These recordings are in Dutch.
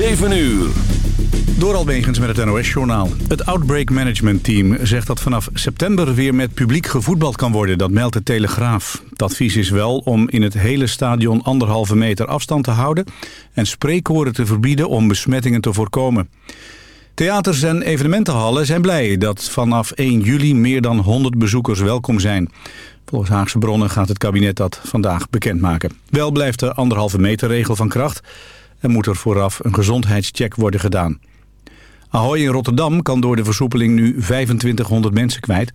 7 uur. Door met het NOS-journaal. Het Outbreak Management Team zegt dat vanaf september weer met publiek gevoetbald kan worden. Dat meldt de Telegraaf. Het advies is wel om in het hele stadion anderhalve meter afstand te houden... en spreekkoren te verbieden om besmettingen te voorkomen. Theaters en evenementenhallen zijn blij dat vanaf 1 juli meer dan 100 bezoekers welkom zijn. Volgens Haagse bronnen gaat het kabinet dat vandaag bekendmaken. Wel blijft de anderhalve meter regel van kracht en moet er vooraf een gezondheidscheck worden gedaan. Ahoy in Rotterdam kan door de versoepeling nu 2500 mensen kwijt.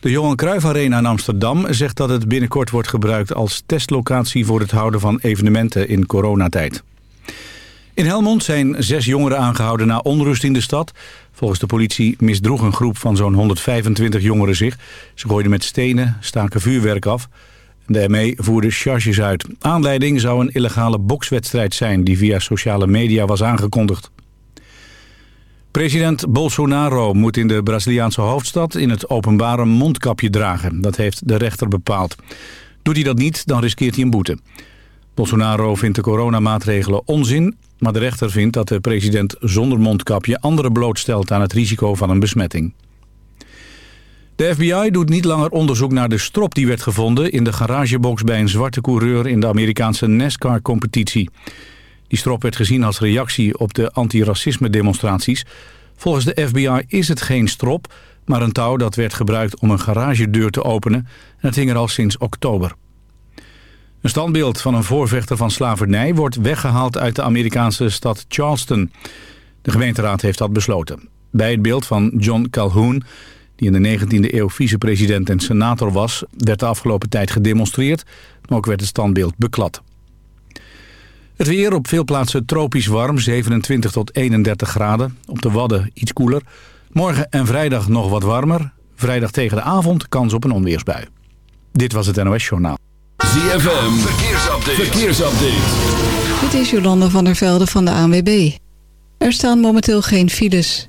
De Johan Cruijff Arena in Amsterdam zegt dat het binnenkort wordt gebruikt als testlocatie voor het houden van evenementen in coronatijd. In Helmond zijn zes jongeren aangehouden na onrust in de stad. Volgens de politie misdroeg een groep van zo'n 125 jongeren zich. Ze gooiden met stenen, staken vuurwerk af. De ME voerde charges uit. Aanleiding zou een illegale bokswedstrijd zijn die via sociale media was aangekondigd. President Bolsonaro moet in de Braziliaanse hoofdstad in het openbaar mondkapje dragen. Dat heeft de rechter bepaald. Doet hij dat niet, dan riskeert hij een boete. Bolsonaro vindt de coronamaatregelen onzin, maar de rechter vindt dat de president zonder mondkapje anderen blootstelt aan het risico van een besmetting. De FBI doet niet langer onderzoek naar de strop die werd gevonden in de garagebox bij een zwarte coureur in de Amerikaanse NASCAR-competitie. Die strop werd gezien als reactie op de antiracisme demonstraties. Volgens de FBI is het geen strop, maar een touw dat werd gebruikt om een garagedeur te openen. En het hing er al sinds oktober. Een standbeeld van een voorvechter van slavernij wordt weggehaald uit de Amerikaanse stad Charleston. De gemeenteraad heeft dat besloten. Bij het beeld van John Calhoun, die in de 19e eeuw vicepresident en senator was, werd de afgelopen tijd gedemonstreerd, maar ook werd het standbeeld beklad. Het weer op veel plaatsen tropisch warm, 27 tot 31 graden. Op de Wadden iets koeler. Morgen en vrijdag nog wat warmer. Vrijdag tegen de avond kans op een onweersbui. Dit was het NOS Journaal. ZFM, verkeersupdate. verkeersupdate. Dit is Jolanda van der Velde van de ANWB. Er staan momenteel geen files.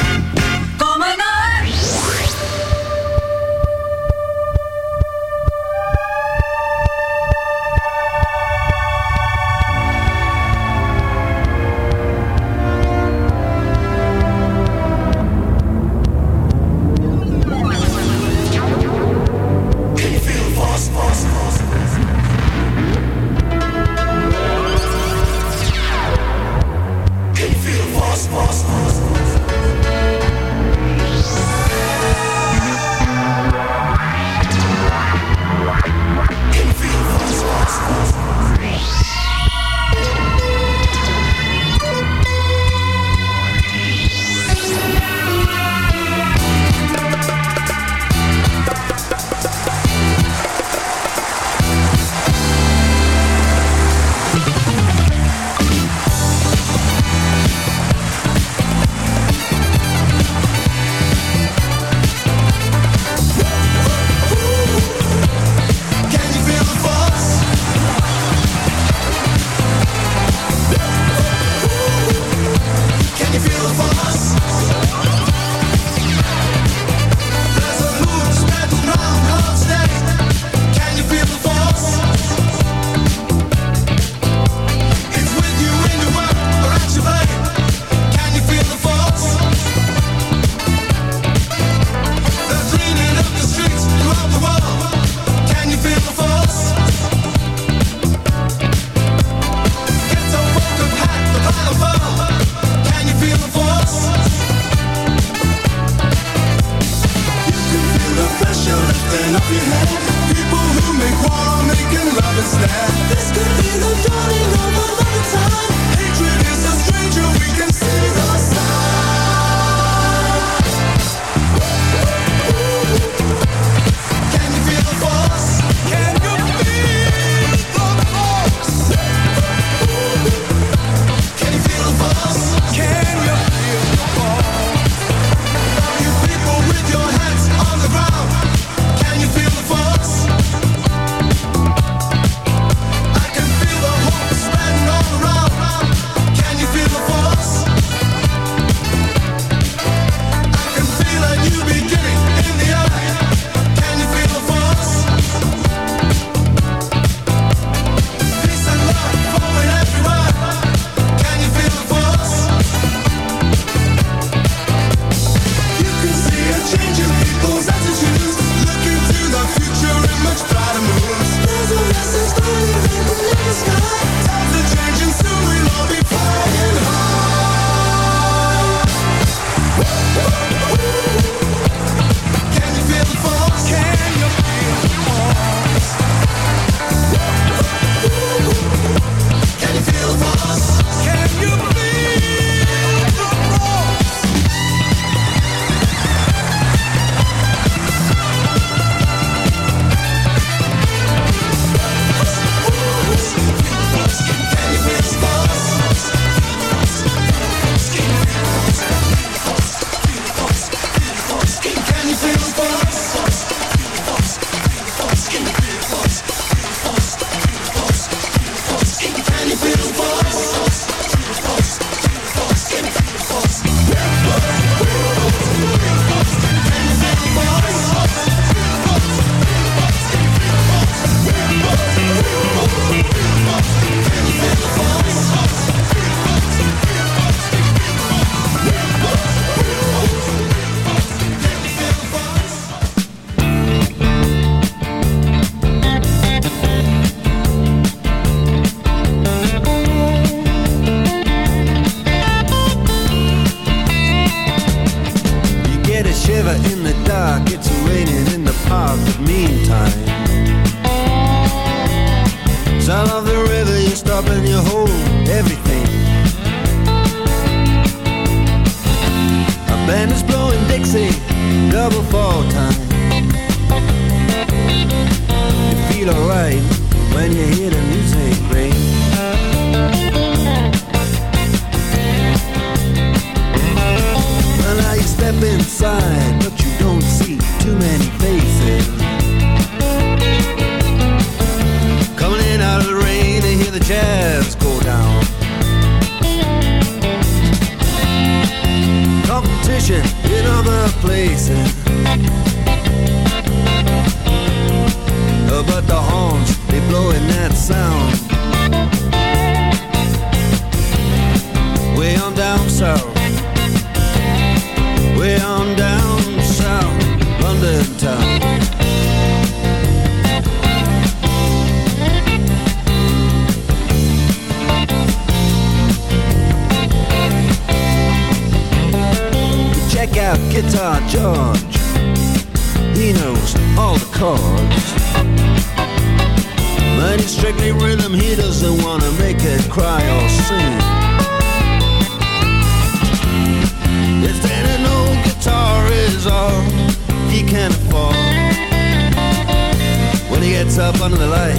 under the light.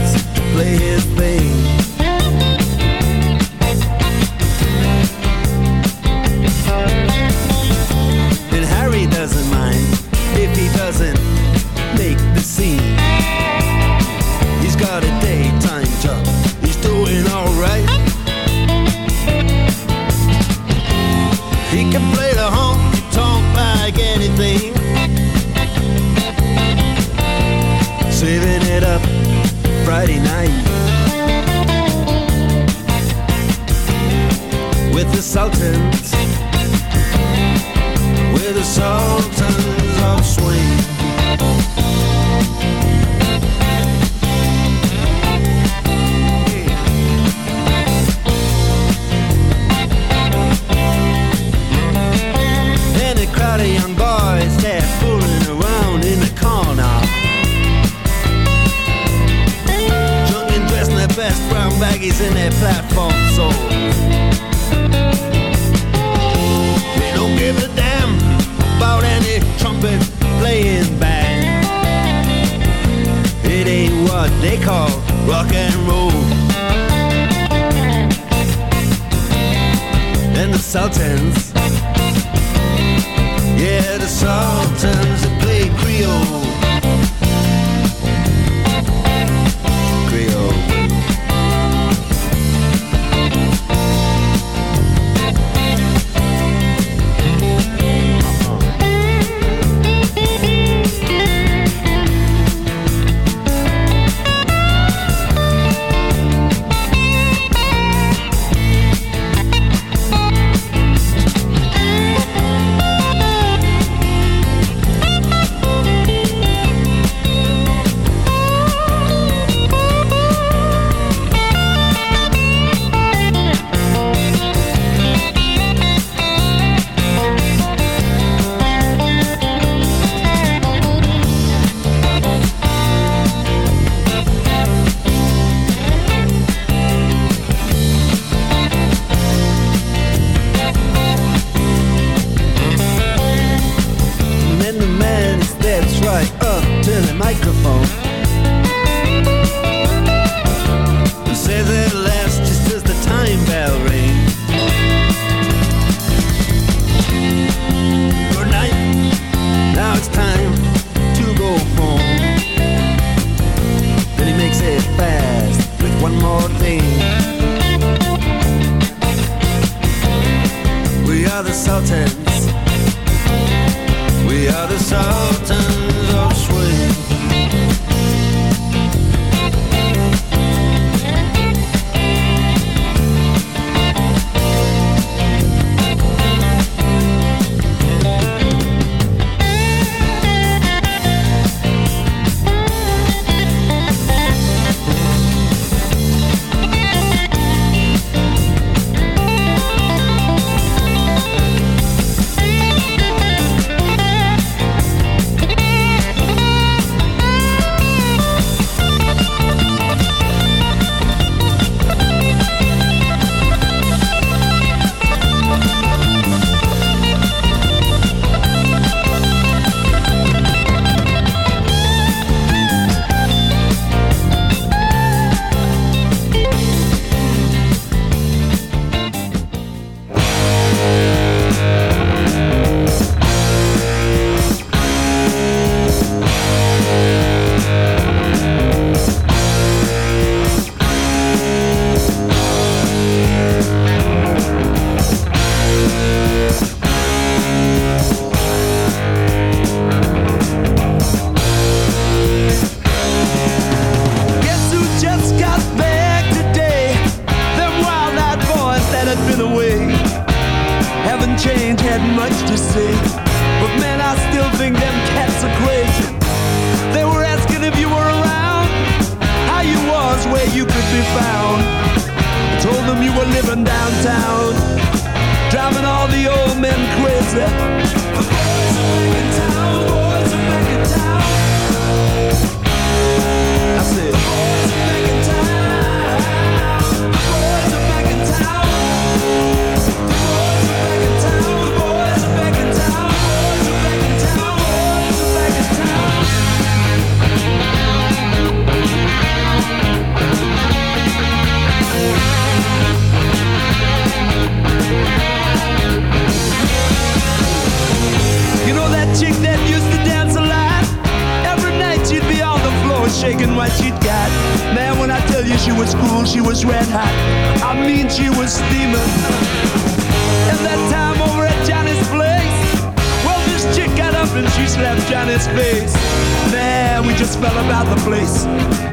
the place.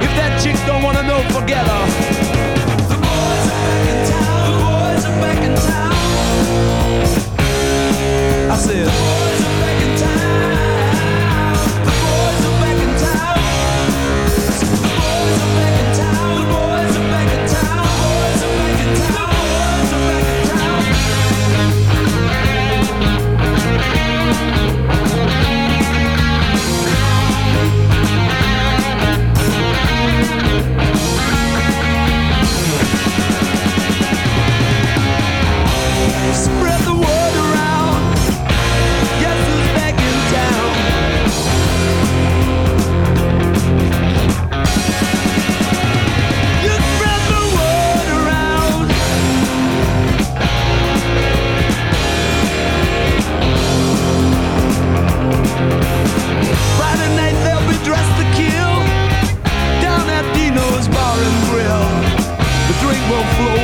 If that chick don't wanna know, forget her. The boys are back in town. The boys are back in town. I said.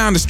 Down the street,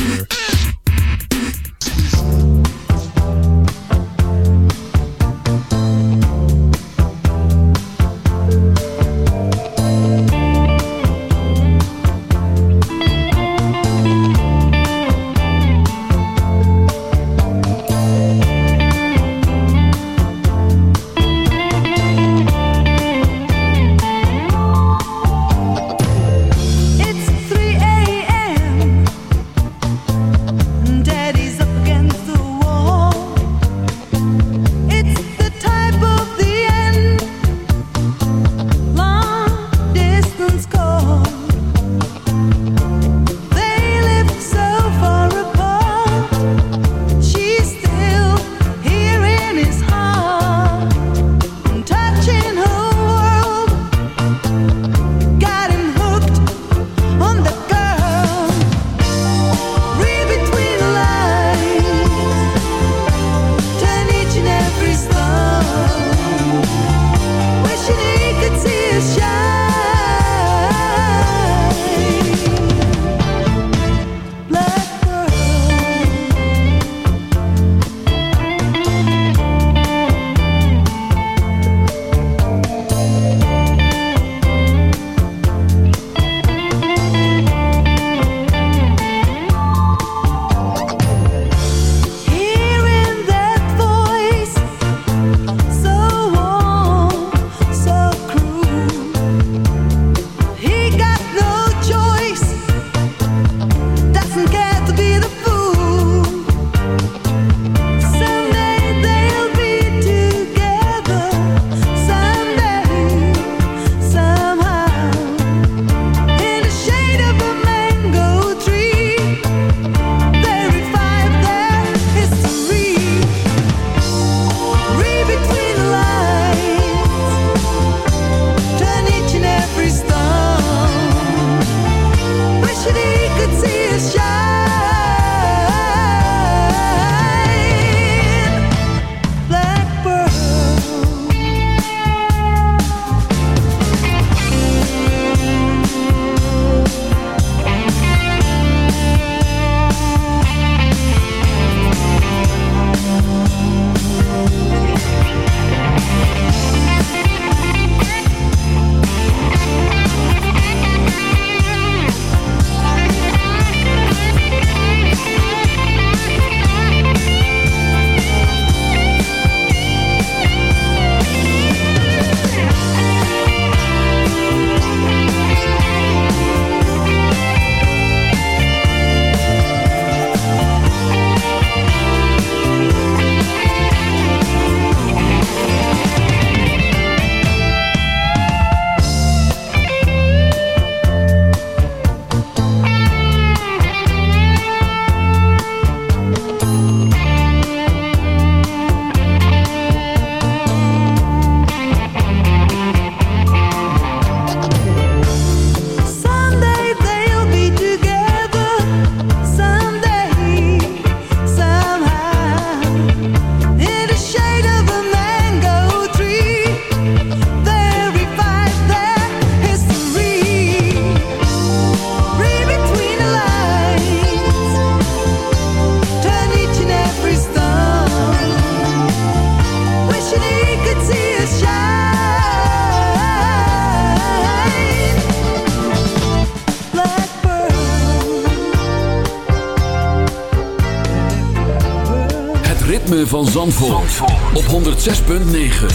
106.9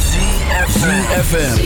CFFM